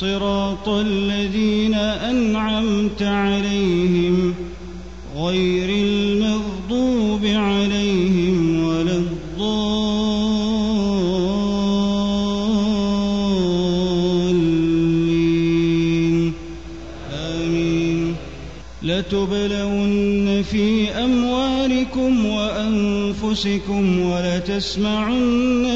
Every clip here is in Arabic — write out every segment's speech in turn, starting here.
صراط الذين أنعمت عليهم غير المغضوب عليهم ولا الضالين. آمين. لتبلون في أموالكم وأنفسكم ولتسمعن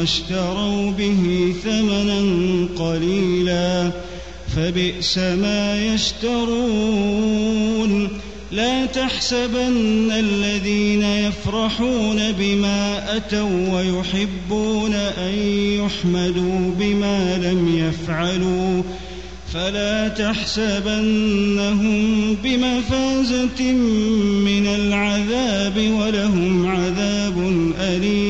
واشتروا به ثمنا قليلا فبئس ما يشترون. لا تحسبن الذين يفرحون بما أتوا ويحبون أن يحمدوا بما لم يفعلوا. فلا تحسبنهم بمفازة من العذاب ولهم عذاب أليم.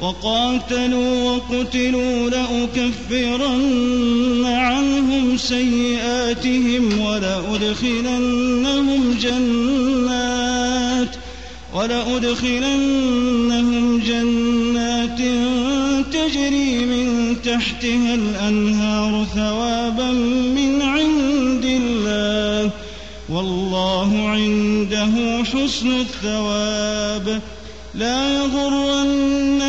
وقاتلوا وقتلوا لأكفرن عنهم سيئاتهم ولأدخلنهم جنات ولأدخلنهم جنات تجري من تحتها الأنهار ثوابا من عند الله والله عنده حسن الثواب. لا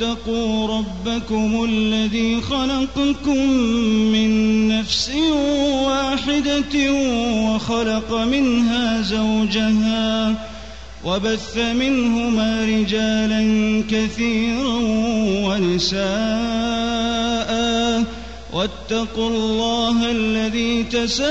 الناس اتقوا ربكم الذي خلقكم من نفس واحدة وخلق منها زوجها وبث منهما رجالا كثيرا ونساء. واتقوا الله الذي تساءلون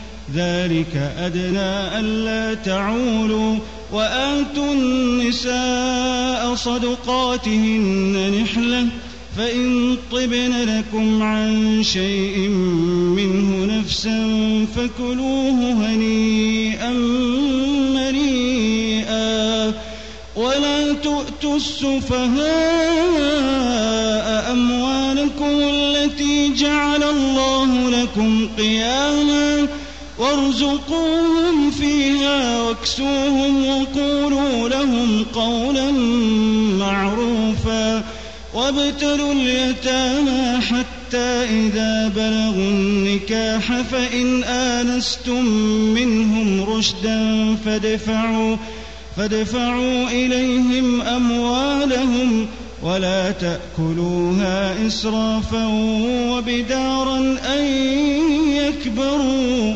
ذلك أدنى ألا تعولوا وآتوا النساء صدقاتهن نحلة فإن طبن لكم عن شيء منه نفسا فكلوه هنيئا مريئا ولا تؤتوا السفهاء أموالكم التي جعل الله لكم قياما واكسوهم وقولوا لهم قولا معروفا وابتلوا اليتامى حتى إذا بلغوا النكاح فإن آنستم منهم رشدا فادفعوا فادفعوا إليهم أموالهم ولا تأكلوها إسرافا وبدارا أن يكبروا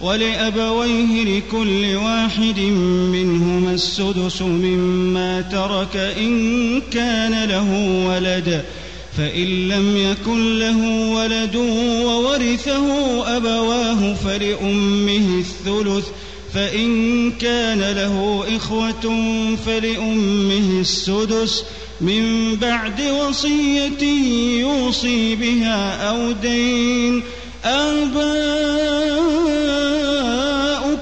ولأبويه لكل واحد منهما السدس مما ترك إن كان له ولد فإن لم يكن له ولد وورثه أبواه فلأمه الثلث فإن كان له إخوة فلأمه السدس من بعد وصية يوصي بها أو دين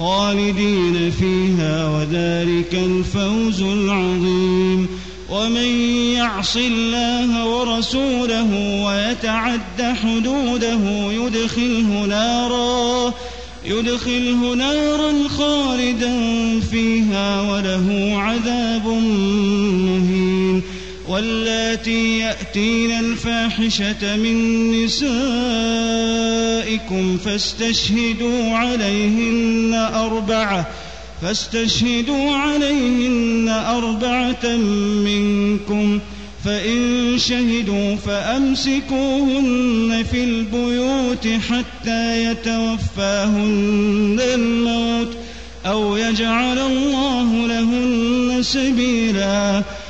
خالدين فيها وذلك الفوز العظيم. ومن يعص الله ورسوله ويتعد حدوده يدخله نارا يدخله نارا خالدا فيها وله عذاب مهين. واللاتي يأتين الفاحشة من نسائكم فاستشهدوا عليهن أربعة فاستشهدوا عليهن أربعة منكم فإن شهدوا فأمسكوهن في البيوت حتى يتوفاهن الموت أو يجعل الله لهن سبيلا.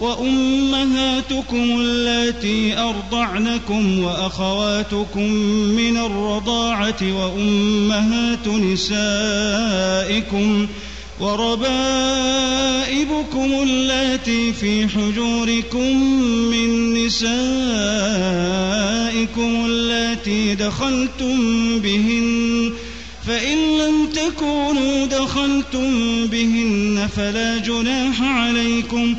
وأمهاتكم اللاتي أرضعنكم وأخواتكم من الرضاعة وأمهات نسائكم وربائبكم اللاتي في حجوركم من نسائكم اللاتي دخلتم بهن فإن لم تكونوا دخلتم بهن فلا جناح عليكم ۖ